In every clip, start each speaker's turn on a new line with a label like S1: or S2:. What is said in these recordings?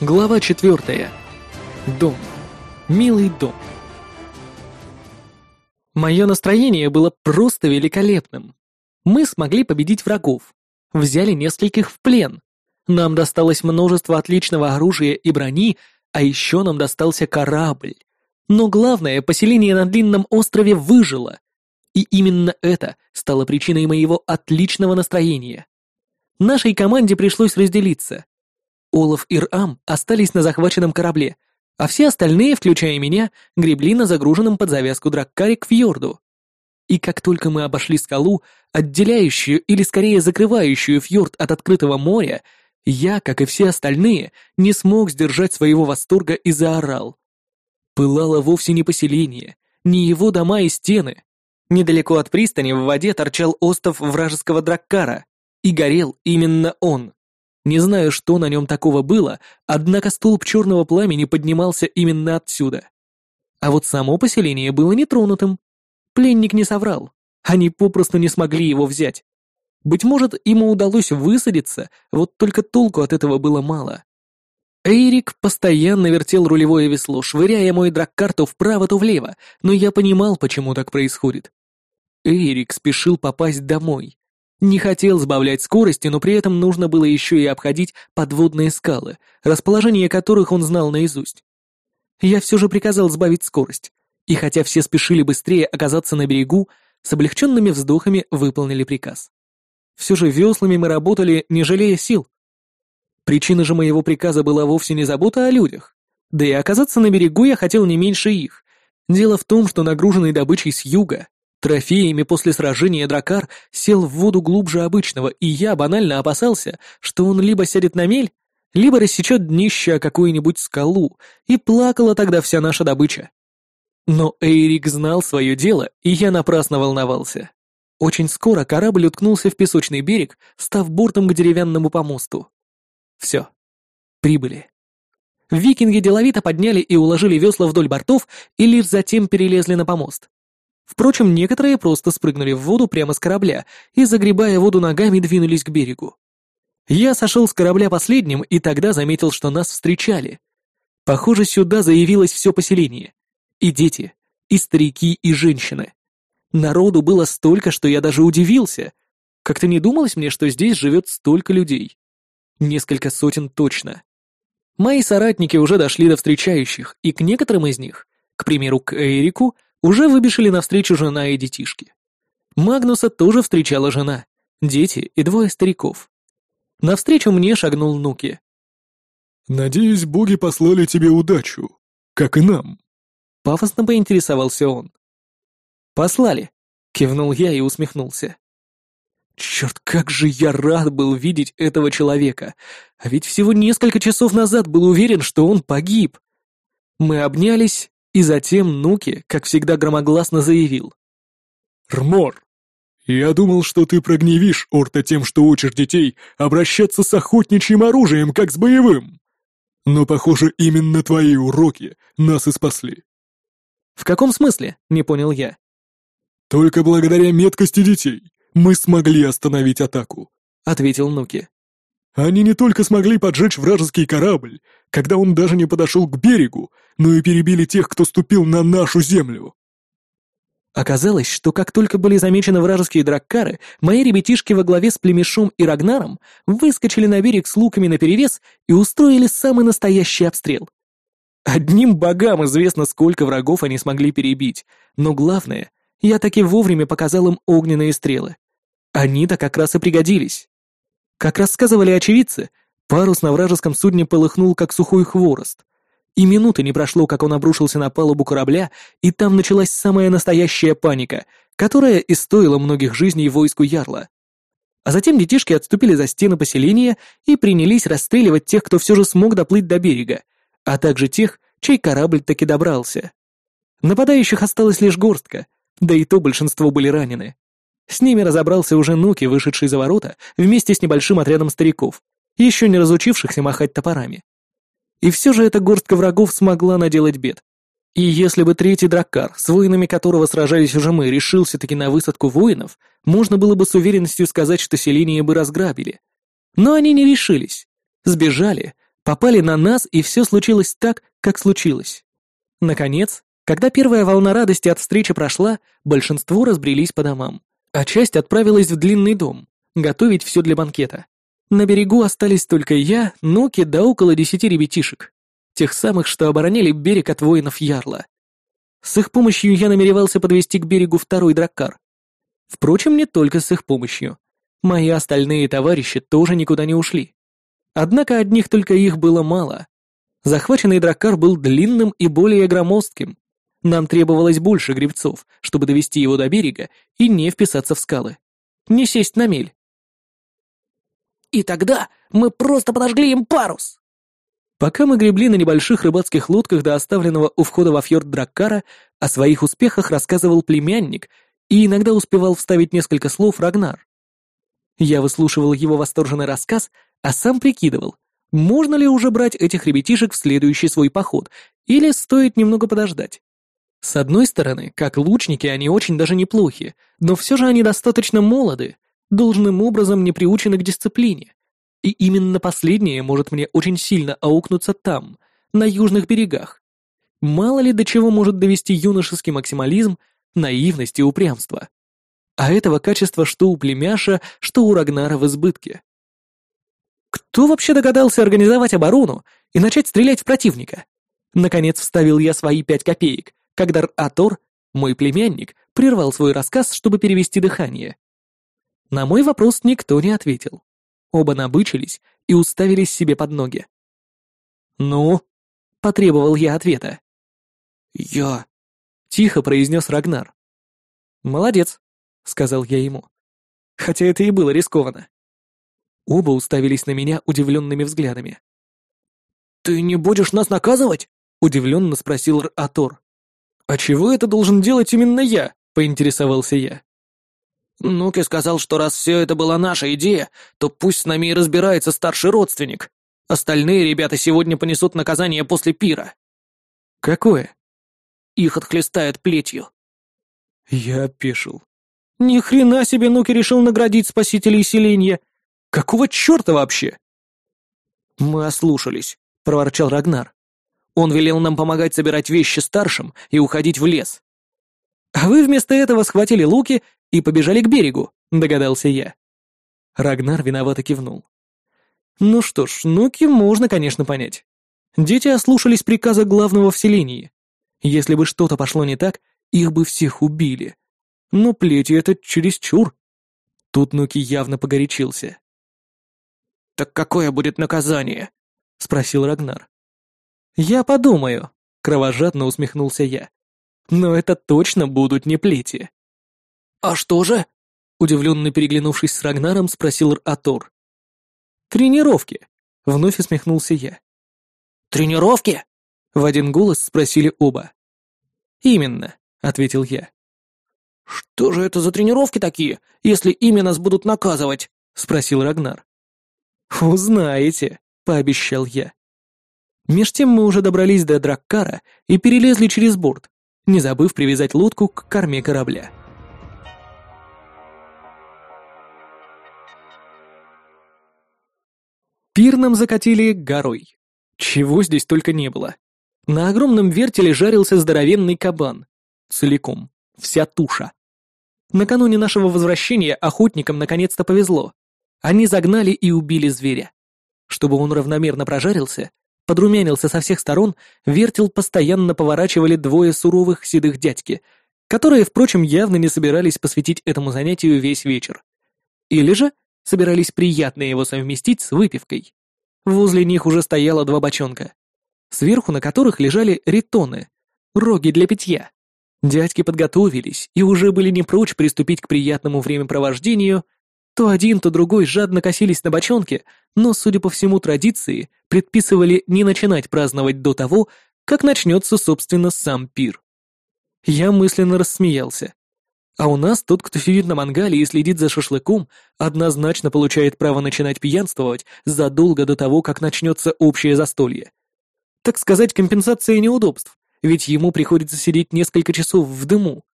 S1: Глава четвертая. Дом. Милый дом. Мое настроение было просто великолепным. Мы смогли победить врагов, взяли нескольких в плен. Нам досталось множество отличного оружия и брони, а еще нам достался корабль. Но главное, поселение на длинном острове выжило. И именно это стало причиной моего отличного настроения. Нашей команде пришлось разделиться. Олаф и Рам остались на захваченном корабле, а все остальные, включая меня, гребли на загруженном под завязку драккаре к фьорду. И как только мы обошли скалу, отделяющую или скорее закрывающую фьорд от открытого моря, я, как и все остальные, не смог сдержать своего восторга и заорал. Пылало вовсе не поселение, не его дома и стены. Недалеко от пристани в воде торчал остов вражеского драккара, и горел именно он. Не знаю, что на нем такого было, однако столб черного пламени поднимался именно отсюда. А вот само поселение было нетронутым. Пленник не соврал. Они попросту не смогли его взять. Быть может, ему удалось высадиться, вот только толку от этого было мало. Эйрик постоянно вертел рулевое весло, швыряя мой драккар то вправо, то влево, но я понимал, почему так происходит. Эйрик спешил попасть домой. Не хотел сбавлять скорости, но при этом нужно было еще и обходить подводные скалы, расположение которых он знал наизусть. Я все же приказал сбавить скорость, и хотя все спешили быстрее оказаться на берегу, с облегченными вздохами выполнили приказ. Все же веслами мы работали, не жалея сил. Причина же моего приказа была вовсе не забота о людях. Да и оказаться на берегу я хотел не меньше их. Дело в том, что нагруженный добычей с юга, Трофеями после сражения Дракар сел в воду глубже обычного, и я банально опасался, что он либо сядет на мель, либо рассечет днище о какую-нибудь скалу, и плакала тогда вся наша добыча. Но Эйрик знал свое дело, и я напрасно волновался. Очень скоро корабль уткнулся в песочный берег, став бортом к деревянному помосту. Все. Прибыли. Викинги деловито подняли и уложили весла вдоль бортов и лишь затем перелезли на помост. Впрочем, некоторые просто спрыгнули в воду прямо с корабля и, загребая воду ногами, двинулись к берегу. Я сошел с корабля последним и тогда заметил, что нас встречали. Похоже, сюда заявилось все поселение. И дети, и старики, и женщины. Народу было столько, что я даже удивился. Как-то не думалось мне, что здесь живет столько людей. Несколько сотен точно. Мои соратники уже дошли до встречающих, и к некоторым из них, к примеру, к Эрику, уже выбежали навстречу жена и детишки. Магнуса тоже встречала жена, дети и двое стариков. Навстречу мне шагнул Нуки.
S2: «Надеюсь, боги послали тебе удачу, как и нам», —
S1: пафосно поинтересовался он. «Послали», — кивнул я и усмехнулся. Черт, как же я рад был видеть этого человека, а ведь всего несколько часов назад был уверен, что он погиб. Мы обнялись, и затем Нуки, как всегда громогласно заявил.
S2: «Рмор, я думал, что ты прогневишь Орта тем, что учишь детей обращаться с охотничьим оружием, как с боевым. Но, похоже, именно твои уроки нас и спасли».
S1: «В каком смысле?» — не понял я.
S2: «Только благодаря меткости детей мы смогли остановить атаку», — ответил Нуки. Они не только смогли поджечь вражеский корабль, когда он даже не подошел к берегу, но и перебили тех, кто ступил на нашу землю.
S1: Оказалось, что как только были замечены вражеские драккары, мои ребятишки во главе с племешом и Рагнаром выскочили на берег с луками наперевес и устроили самый настоящий обстрел. Одним богам известно, сколько врагов они смогли перебить, но главное, я таки вовремя показал им огненные стрелы. Они-то как раз и пригодились. Как рассказывали очевидцы, парус на вражеском судне полыхнул, как сухой хворост. И минуты не прошло, как он обрушился на палубу корабля, и там началась самая настоящая паника, которая и стоила многих жизней войску Ярла. А затем детишки отступили за стены поселения и принялись расстреливать тех, кто все же смог доплыть до берега, а также тех, чей корабль таки добрался. Нападающих осталось лишь горстка, да и то большинство были ранены. С ними разобрался уже Нуки, вышедший за ворота, вместе с небольшим отрядом стариков, еще не разучившихся махать топорами. И все же эта горстка врагов смогла наделать бед. И если бы третий драккар, с воинами которого сражались уже мы, решился-таки на высадку воинов, можно было бы с уверенностью сказать, что селение бы разграбили. Но они не решились. Сбежали, Попали на нас, и все случилось так, как случилось. Наконец, когда первая волна радости от встречи прошла, большинство разбрелись по домам, а часть отправилась в длинный дом, готовить все для банкета. На берегу остались только я, Нуки да около десяти ребятишек. Тех самых, что обороняли берег от воинов Ярла. С их помощью я намеревался подвести к берегу второй драккар. Впрочем, не только с их помощью. Мои остальные товарищи тоже никуда не ушли. Однако одних только их было мало. Захваченный драккар был длинным и более громоздким. Нам требовалось больше гребцов, чтобы довести его до берега и не вписаться в скалы. Не сесть на мель.
S3: И тогда мы просто подожгли им парус!»
S1: Пока мы гребли на небольших рыбацких лодках до оставленного у входа во фьорд Драккара, о своих успехах рассказывал племянник и иногда успевал вставить несколько слов Рагнар. Я выслушивал его восторженный рассказ, а сам прикидывал, можно ли уже брать этих ребятишек в следующий свой поход, или стоит немного подождать. С одной стороны, как лучники они очень даже неплохи, но все же они достаточно молоды, должным образом не приучены к дисциплине. И именно последнее может мне очень сильно аукнуться там, на южных берегах. Мало ли до чего может довести юношеский максимализм, наивность и упрямство. А этого качества что у племяша, что у Рагнара в избытке. Кто вообще догадался организовать оборону и начать стрелять в противника? Наконец вставил я свои пять копеек, когда Атор, мой племянник, прервал свой рассказ, чтобы перевести дыхание. На мой вопрос никто не ответил. Оба набычились и уставились себе под ноги. «Ну?» — потребовал я ответа.
S2: «Я...»
S1: — тихо произнес Рагнар. «Молодец», — сказал я ему. Хотя это и было рискованно. Оба уставились на меня удивленными взглядами.
S3: «Ты не будешь нас наказывать?» — удивленно спросил Атор.
S1: «А чего это должен делать именно я?» — поинтересовался я.
S3: Нуки сказал, что раз все это была наша идея, то пусть с нами и разбирается старший родственник. Остальные ребята сегодня понесут наказание после пира.
S1: Какое?
S3: Их отхлестают плетью.
S1: Я опешил. Ни хрена себе Нуки решил наградить спасителей селения. Какого черта вообще?
S3: Мы ослушались, проворчал Рагнар. Он велел нам помогать собирать вещи старшим и уходить в лес.
S1: А вы вместо этого схватили луки и побежали к берегу», — догадался я. Рагнар виновато кивнул. Ну что ж, Нуки можно, конечно, понять. Дети ослушались приказа главного в селении. Если бы что-то пошло не так, их бы всех убили. Но плети — это чересчур. Тут Нуки явно погорячился.
S3: «Так какое будет наказание?» — спросил Рагнар.
S1: «Я подумаю», — кровожадно усмехнулся я. «Но это точно будут не плети».
S3: «А что же?» — удивленно переглянувшись с Рагнаром, спросил Атор.
S1: «Тренировки», — вновь усмехнулся я.
S3: «Тренировки?» — в один голос спросили оба.
S1: «Именно», — ответил я.
S3: «Что же это за тренировки такие, если ими нас будут наказывать?» — спросил Рагнар.
S1: «Узнаете», — пообещал я. Меж тем мы уже добрались до Драккара и перелезли через борт, не забыв привязать лодку к корме корабля. Пир нам закатили горой. Чего здесь только не было. На огромном вертеле жарился здоровенный кабан. Целиком. Вся туша. Накануне нашего возвращения охотникам наконец-то повезло. Они загнали и убили зверя. Чтобы он равномерно прожарился, подрумянился со всех сторон, вертел постоянно поворачивали двое суровых седых дядьки, которые, впрочем, явно не собирались посвятить этому занятию весь вечер. Или же собирались приятно его совместить с выпивкой. Возле них уже стояло два бочонка, сверху на которых лежали ритоны, роги для питья. Дядьки подготовились и уже были не прочь приступить к приятному времяпровождению. То один, то другой жадно косились на бочонке, но, судя по всему традиции, предписывали не начинать праздновать до того, как начнется, собственно, сам пир. Я мысленно рассмеялся. А у нас тот, кто сидит на мангале и следит за шашлыком, однозначно получает право начинать пьянствовать задолго до того, как начнется общее застолье. Так сказать, компенсация неудобств, ведь ему приходится сидеть несколько часов в дыму.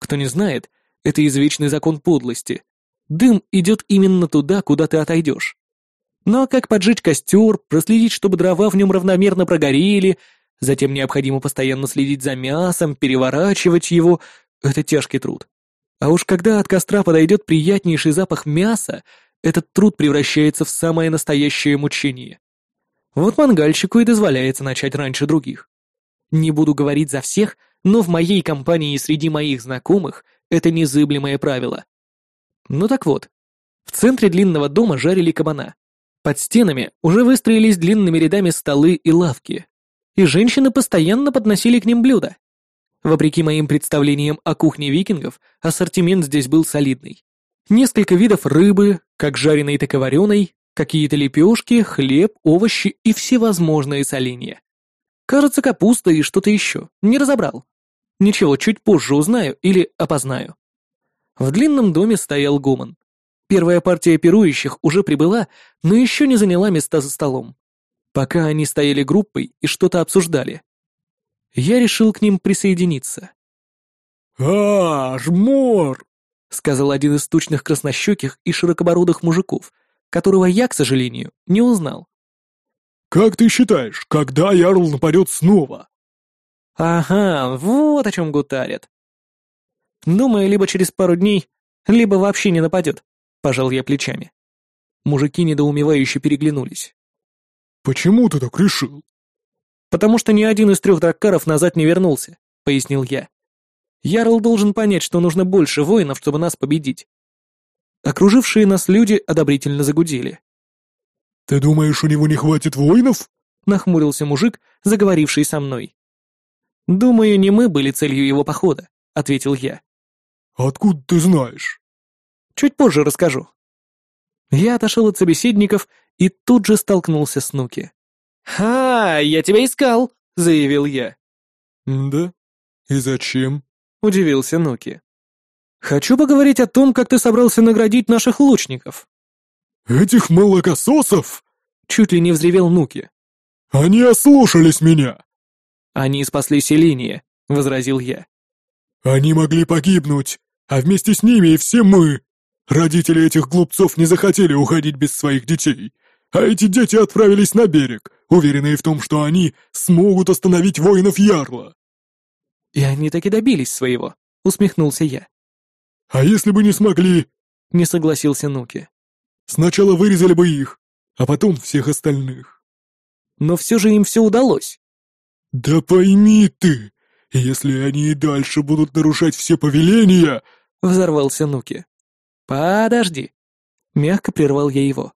S1: Кто не знает, это извечный закон подлости. Дым идет именно туда, куда ты отойдешь. Но как поджечь костер, проследить, чтобы дрова в нем равномерно прогорели, затем необходимо постоянно следить за мясом, переворачивать его — это тяжкий труд. А уж когда от костра подойдет приятнейший запах мяса, этот труд превращается в самое настоящее мучение. Вот мангальщику и дозволяется начать раньше других. Не буду говорить за всех, но в моей компании и среди моих знакомых это незыблемое правило. Ну так вот, в центре длинного дома жарили кабана. Под стенами уже выстроились длинными рядами столы и лавки. И женщины постоянно подносили к ним блюда. Вопреки моим представлениям о кухне викингов, ассортимент здесь был солидный. Несколько видов рыбы, как жареной, так и вареной, какие-то лепешки, хлеб, овощи и всевозможные соленья. Кажется, капуста и что-то еще. Не разобрал. Ничего, чуть позже узнаю или опознаю. В длинном доме стоял гомон. Первая партия пирующих уже прибыла, но еще не заняла места за столом. Пока они стояли группой и что-то обсуждали. Я решил к ним присоединиться.
S2: «А, жмор!»
S1: — сказал один из тучных краснощеких и широкобородых мужиков, которого я, к сожалению, не узнал.
S2: «Как ты считаешь, когда Ярл нападет снова?»
S1: «Ага, вот о чем гутарят. Думаю, либо через пару дней, либо вообще не нападет», — пожал я плечами. Мужики недоумевающе переглянулись.
S2: «Почему ты так решил?»
S1: «Потому что ни один из трех драккаров назад не вернулся», — пояснил я. «Ярл должен понять, что нужно больше воинов, чтобы нас победить». Окружившие нас люди одобрительно загудели.
S2: «Ты думаешь, у него не хватит воинов?»
S1: — нахмурился мужик, заговоривший со мной. «Думаю, не мы были целью его похода», — ответил я.
S2: «Откуда ты знаешь?»
S1: «Чуть позже расскажу». Я отошел от собеседников и тут же столкнулся с Нуки. «Ха, я тебя искал!» — заявил я.
S2: «Да? И зачем?»
S1: — удивился Нуки. «Хочу поговорить о том, как ты собрался наградить наших лучников».
S2: «Этих молокососов?»
S1: — чуть ли не взревел Нуки.
S2: «Они ослушались меня!»
S1: «Они спасли селение», — возразил я.
S2: «Они могли погибнуть, а вместе с ними и все мы. Родители этих глупцов не захотели уходить без своих детей, а эти дети отправились на берег, уверенные в том, что они смогут остановить воинов Ярла».
S1: «И они таки добились своего», — усмехнулся я.
S2: «А если бы не смогли?»
S1: — не согласился Нуки.
S2: «Сначала вырезали бы их, а потом всех остальных».
S1: «Но все же им все удалось».
S2: «Да пойми ты, если они и дальше будут нарушать все повеления...»
S1: — взорвался Нуки. «Подожди». Мягко прервал я его.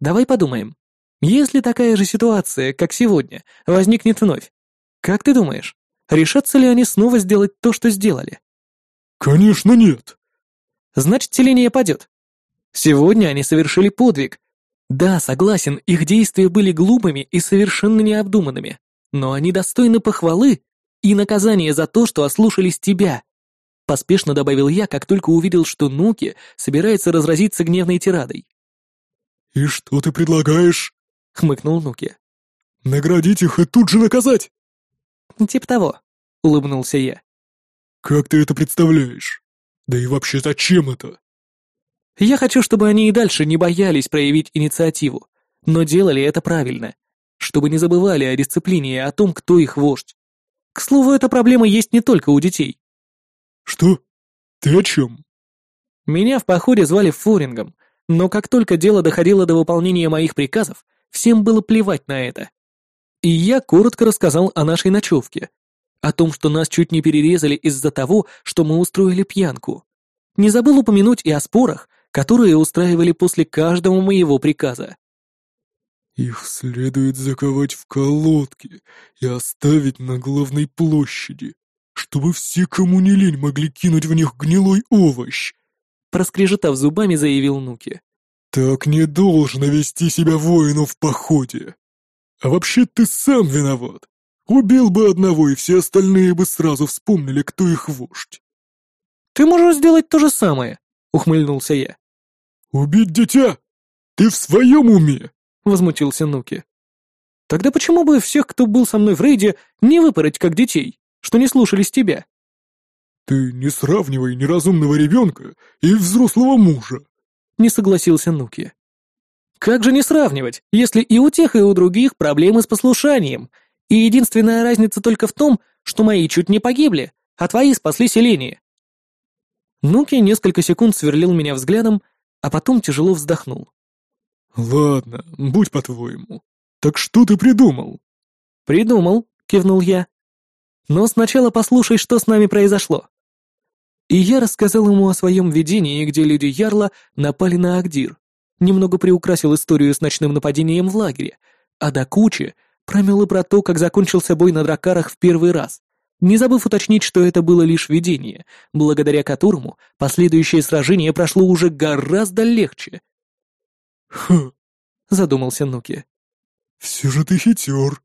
S1: «Давай подумаем. Если такая же ситуация, как сегодня, возникнет вновь, как ты думаешь, решатся ли они снова сделать то, что сделали?»
S2: «Конечно нет».
S1: «Значит, селение падет. Сегодня они совершили подвиг. Да, согласен, их действия были глупыми и совершенно необдуманными, но они достойны похвалы и наказания за то, что ослушались тебя». Поспешно добавил я, как только увидел, что Нуки собирается разразиться гневной тирадой.
S2: «И что ты предлагаешь?»
S1: — хмыкнул Нуки.
S2: «Наградить их и тут же наказать?»
S1: «Тип того», — улыбнулся я.
S2: «Как ты это представляешь? Да и вообще зачем это?»
S1: «Я хочу, чтобы они и дальше не боялись проявить инициативу, но делали это правильно, чтобы не забывали о дисциплине и о том, кто их вождь. К слову, эта проблема есть не только у детей.
S2: «Что? Ты о чем?»
S1: Меня в походе звали Форингом, но как только дело доходило до выполнения моих приказов, всем было плевать на это. И я коротко рассказал о нашей ночевке, о том, что нас чуть не перерезали из-за того, что мы устроили пьянку. Не забыл упомянуть и о спорах, которые устраивали после каждого моего приказа.
S2: «Их следует заковать в колодки и оставить на главной площади», чтобы все, кому не лень, могли кинуть в них гнилой овощ!»
S1: Проскрежетав зубами, заявил Нуки.
S2: «Так не должно вести себя воину в походе! А вообще ты сам виноват! Убил бы одного, и все остальные бы сразу вспомнили, кто их вождь!»
S1: «Ты можешь сделать то же самое!» — ухмыльнулся я.
S2: «Убить дитя? Ты в своем уме?»
S1: — возмутился Нуки. «Тогда почему бы всех, кто был со мной в рейде, не выпороть как детей?» Что не слушались тебя».
S2: «Ты не сравнивай неразумного ребенка и взрослого мужа», —
S1: не согласился Нуки. Как же не сравнивать, если и у тех, и у других проблемы с послушанием, и единственная разница только в том, что мои чуть не погибли, а твои спасли селение. Нуки несколько секунд сверлил меня взглядом, а потом тяжело вздохнул.
S2: «Ладно, будь по-твоему. Так что ты придумал?»
S1: «Придумал», — кивнул я. «Но сначала послушай, что с нами произошло». И я рассказал ему о своем видении, где люди Ярла напали на Агдир. Немного приукрасил историю с ночным нападением в лагере, а до кучи промел и про то, как закончился бой на дракарах в первый раз, не забыв уточнить, что это было лишь видение, благодаря которому последующее сражение прошло уже гораздо легче.
S2: «Хм», —
S1: задумался Нуки.
S2: «Все же ты хитер.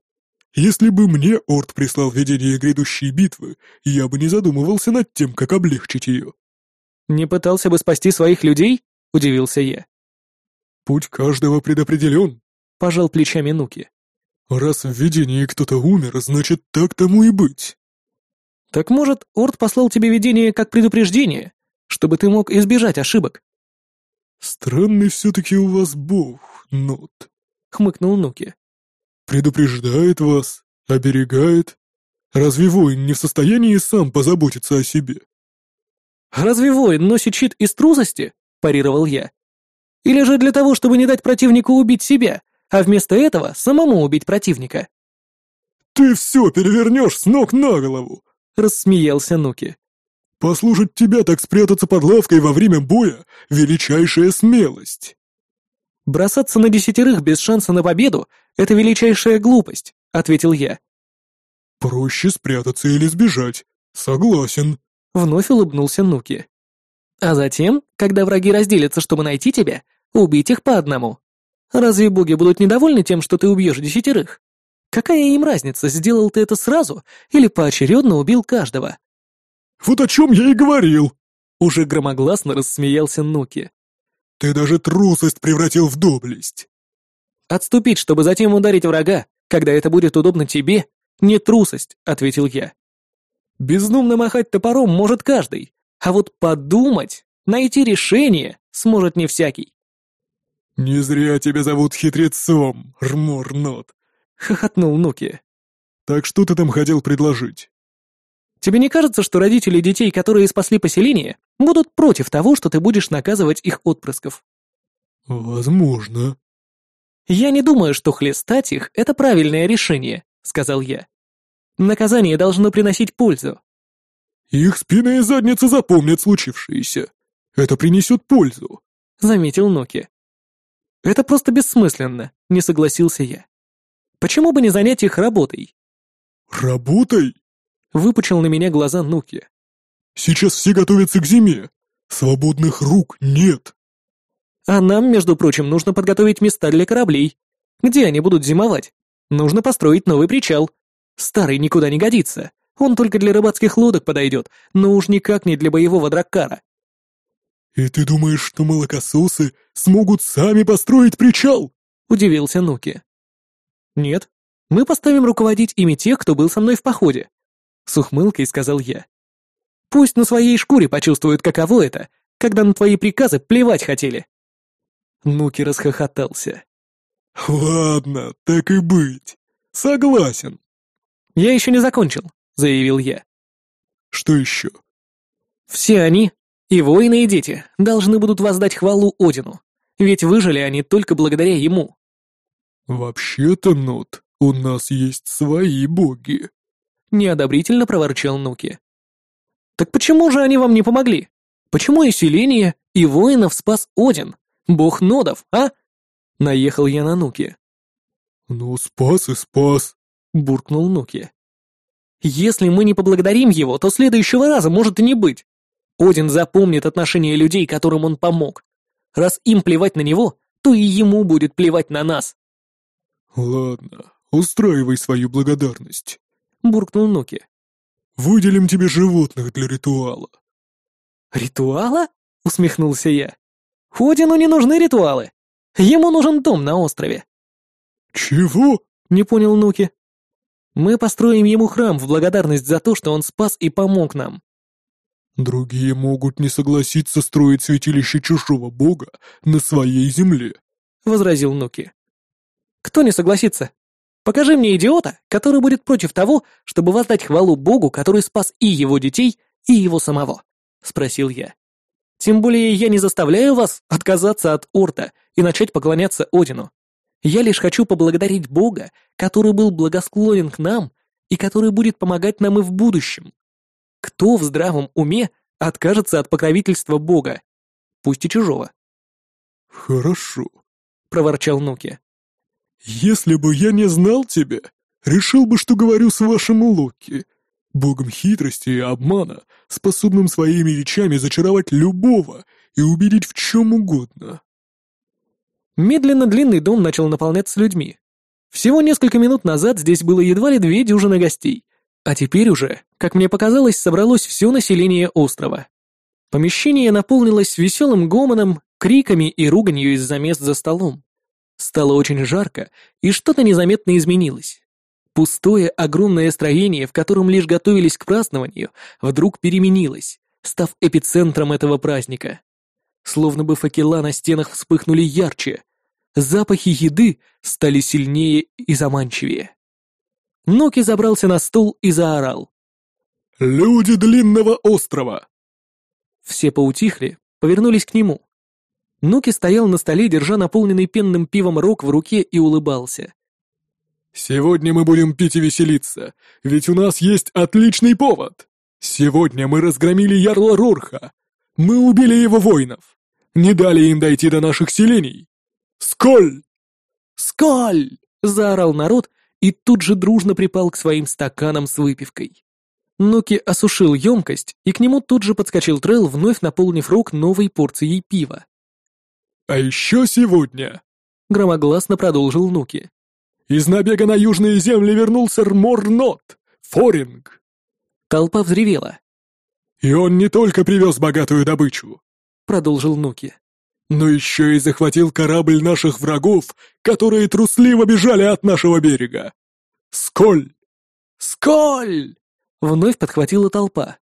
S2: Если бы мне Орд прислал видение грядущей битвы, я бы не задумывался над тем, как облегчить ее».
S1: «Не пытался бы спасти своих людей?» — удивился я.
S2: «Путь каждого предопределен», —
S1: пожал плечами Нуки.
S2: «Раз в видении кто-то умер, значит, так тому и быть».
S1: «Так может, Орд послал тебе видение как предупреждение, чтобы ты мог избежать ошибок?»
S2: «Странный все-таки у вас бог, Нот», —
S1: хмыкнул Нуки.
S2: «Предупреждает вас, оберегает. Разве воин не в состоянии сам позаботиться о себе?»
S1: «Разве воин носит щит из трусости?» — парировал я. «Или же для того, чтобы не дать противнику убить себя, а вместо этого самому убить противника?»
S2: «Ты все перевернешь с ног на голову!»
S1: — рассмеялся Нуки.
S2: Послушать тебя так спрятаться под лавкой во время боя — величайшая смелость.
S1: Бросаться на десятерых без шанса на победу — это величайшая глупость, — ответил я.
S2: Проще спрятаться или сбежать. Согласен.
S1: Вновь улыбнулся Нуки. А затем, когда враги разделятся, чтобы найти тебя, убить их по одному. Разве боги будут недовольны тем, что ты убьешь десятерых? Какая им разница, сделал ты это сразу или поочередно убил каждого?
S2: «Вот о чем я и говорил!»
S1: Уже громогласно рассмеялся Нуки.
S2: «Ты даже трусость превратил в доблесть!»
S1: «Отступить, чтобы затем ударить врага, когда это будет удобно тебе, не трусость», — ответил я. «Бездумно махать топором может каждый, а вот подумать, найти решение сможет не всякий».
S2: «Не зря тебя зовут хитрецом, Рморнот», —
S1: хохотнул Нуки.
S2: «Так что ты там хотел предложить?»
S1: Тебе не кажется, что родители детей, которые спасли поселение, будут против того, что ты будешь наказывать их отпрысков?
S2: Возможно.
S1: Я не думаю, что хлестать их — это правильное решение, сказал я. Наказание должно приносить пользу.
S2: Их спины и задницы запомнят случившееся. Это принесет пользу,
S1: заметил Ноки. Это просто бессмысленно, не согласился я. Почему бы не занять их работой?
S2: Работой?
S1: Выпучил на меня глаза Нуки.
S2: «Сейчас все готовятся к зиме. Свободных рук нет».
S1: «А нам, между прочим, нужно подготовить места для кораблей. Где они будут зимовать? Нужно построить новый причал. Старый никуда не годится. Он только для рыбацких лодок подойдет, но уж никак не для боевого драккара».
S2: «И ты думаешь, что молокососы смогут сами построить причал?»
S1: — удивился Нуки. «Нет, мы поставим руководить ими тех, кто был со мной в походе. — с ухмылкой сказал я. «Пусть на своей шкуре почувствуют, каково это, когда на твои приказы плевать хотели». Нуки расхохотался.
S2: «Ладно, так и быть. Согласен».
S1: «Я еще не закончил», — заявил я.
S2: «Что еще?»
S1: «Все они, и воины, и дети, должны будут воздать хвалу Одину, ведь выжили они только благодаря ему».
S2: «Вообще-то, Нот, у нас есть свои боги»,
S1: неодобрительно проворчал Нуки. «Так почему же они вам не помогли? Почему и селение, и воинов спас Один, бог нодов, а?» Наехал я на Нуки.
S2: «Ну, спас и спас», —
S1: буркнул Нуки. «Если мы не поблагодарим его, то следующего раза может и не быть. Один запомнит отношение людей, которым он помог. Раз им плевать на него, то и ему будет плевать на нас».
S2: «Ладно, устраивай свою благодарность», —
S1: буркнул Нуки.
S2: «Выделим тебе животных для ритуала».
S1: «Ритуала?» — усмехнулся я. «Одину не нужны ритуалы. Ему нужен дом на острове».
S2: «Чего?»
S1: — не понял Нуки. «Мы построим ему храм в благодарность за то, что он спас и помог нам».
S2: «Другие могут не согласиться строить святилище чужого бога на своей земле», —
S1: возразил Нуки. «Кто не согласится? Покажи мне идиота, который будет против того, чтобы воздать хвалу Богу, который спас и его детей, и его самого», — спросил я. «Тем более я не заставляю вас отказаться от Орта и начать поклоняться Одину. Я лишь хочу поблагодарить Бога, который был благосклонен к нам и который будет помогать нам и в будущем. Кто в здравом уме откажется от покровительства Бога, пусть и чужого?»
S2: «Хорошо», — проворчал
S1: Нуки.
S2: «Если бы я не знал тебя, решил бы, что говорю с вашим Локи, богом хитрости и обмана, способным своими речами зачаровать любого и убедить в чем угодно».
S1: Медленно длинный дом начал наполняться людьми. Всего несколько минут назад здесь было едва ли две дюжины гостей, а теперь уже, как мне показалось, собралось все население острова. Помещение наполнилось веселым гомоном, криками и руганью из-за мест за столом. Стало очень жарко, и что-то незаметно изменилось. Пустое огромное строение, в котором лишь готовились к празднованию, вдруг переменилось, став эпицентром этого праздника. Словно бы факела на стенах вспыхнули ярче. Запахи еды стали сильнее и заманчивее. Ноки забрался на стул и заорал.
S2: «Люди длинного острова!»
S1: Все поутихли, повернулись к нему. Нуки стоял на столе, держа наполненный пенным пивом рог в руке и улыбался.
S2: «Сегодня мы будем пить и веселиться, ведь у нас есть отличный повод. Сегодня мы разгромили Ярла Рорха. Мы убили его воинов. Не дали им дойти до наших селений. Сколь!»
S1: «Сколь!» — заорал народ и тут же дружно припал к своим стаканам с выпивкой. Нуки осушил емкость, и к нему тут же подскочил Трелл, вновь наполнив рог новой порцией пива.
S2: «А еще сегодня», —
S1: громогласно продолжил Нуки,
S2: «из набега на южные земли вернулся Рморнот, Форинг».
S1: Толпа взревела.
S2: «И он не только привез богатую добычу», — продолжил Нуки, «но еще и захватил корабль наших врагов, которые трусливо бежали от нашего берега. Сколь!»
S1: «Сколь!» — вновь подхватила толпа.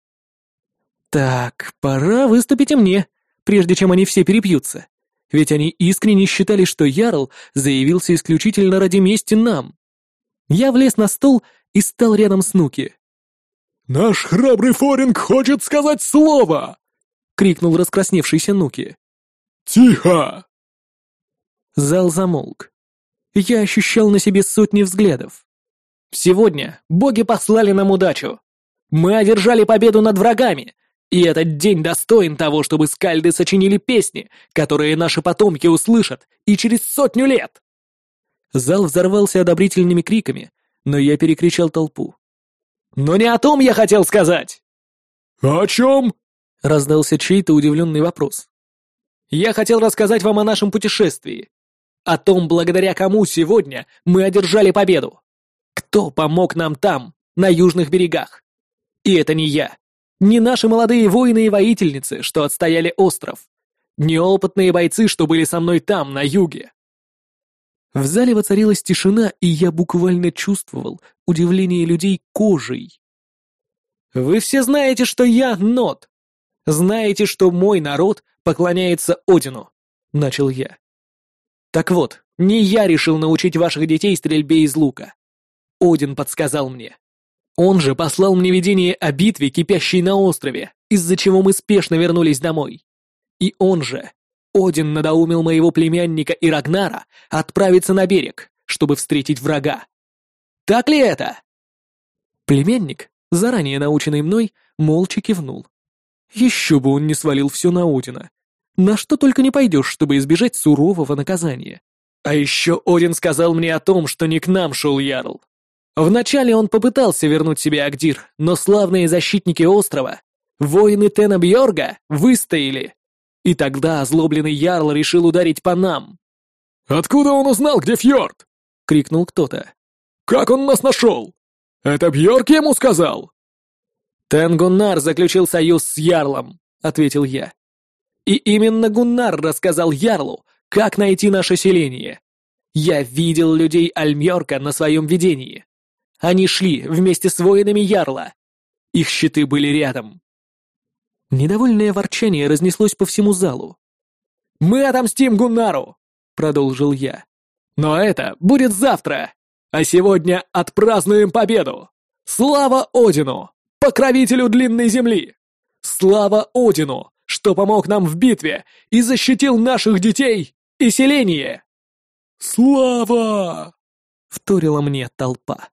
S1: «Так, пора выступить и мне, прежде чем они все перепьются ведь они искренне считали, что Ярл заявился исключительно ради мести нам. Я влез на стол и стал рядом с Нуки.
S2: «Наш храбрый Форинг хочет сказать слово!» — крикнул раскрасневшийся Нуки. «Тихо!»
S1: Зал замолк. Я ощущал на себе сотни взглядов. Сегодня боги послали нам удачу. Мы одержали победу над врагами, и этот день достоин того, чтобы скальды сочинили песни, которые наши потомки услышат и через сотню лет!» Зал взорвался одобрительными криками, но я перекричал толпу. «Но не о том я хотел сказать!»
S2: «О чем?»
S1: — раздался чей-то удивленный вопрос. «Я хотел рассказать вам о нашем путешествии. О том, благодаря кому сегодня мы одержали победу. Кто помог нам там, на южных берегах. И это не я. Не наши молодые воины и воительницы, что отстояли остров. Не опытные бойцы, что были со мной там, на юге. В зале воцарилась тишина, и я буквально чувствовал удивление людей кожей. Вы все знаете, что я Нот. Знаете, что мой народ поклоняется Одину, начал я. Так вот, не я решил научить ваших детей стрельбе из лука. Один подсказал мне. Он же послал мне видение о битве, кипящей на острове, из-за чего мы спешно вернулись домой. И он же, Один надоумил моего племянника и Рагнара отправиться на берег, чтобы встретить врага. Так ли это? Племянник, заранее наученный мной, молча кивнул. Еще бы он не свалил все на Одина. На что только не пойдешь, чтобы избежать сурового наказания. А еще Один сказал мне о том, что не к нам шел Ярл, Вначале он попытался вернуть себе Агдир, но славные защитники острова, воины Тена Бьорга, выстояли. И тогда озлобленный Ярл решил ударить по нам.
S2: «Откуда он узнал, где фьорд?» — крикнул кто-то. «Как он нас нашел? Это Бьорк ему сказал?»
S1: «Тен Гуннар заключил союз с Ярлом», — ответил я. «И именно Гуннар рассказал Ярлу, как найти наше селение. Я видел людей Альмьорка на своем видении. Они шли вместе с воинами Ярла. Их щиты были рядом. Недовольное ворчание разнеслось по всему залу. «Мы отомстим Гуннару! продолжил я. «Но это будет завтра, а сегодня отпразднуем победу! Слава Одину, покровителю длинной земли! Слава Одину, что помог нам в битве и защитил наших детей и селение!»
S2: «Слава!»
S1: — вторила мне толпа.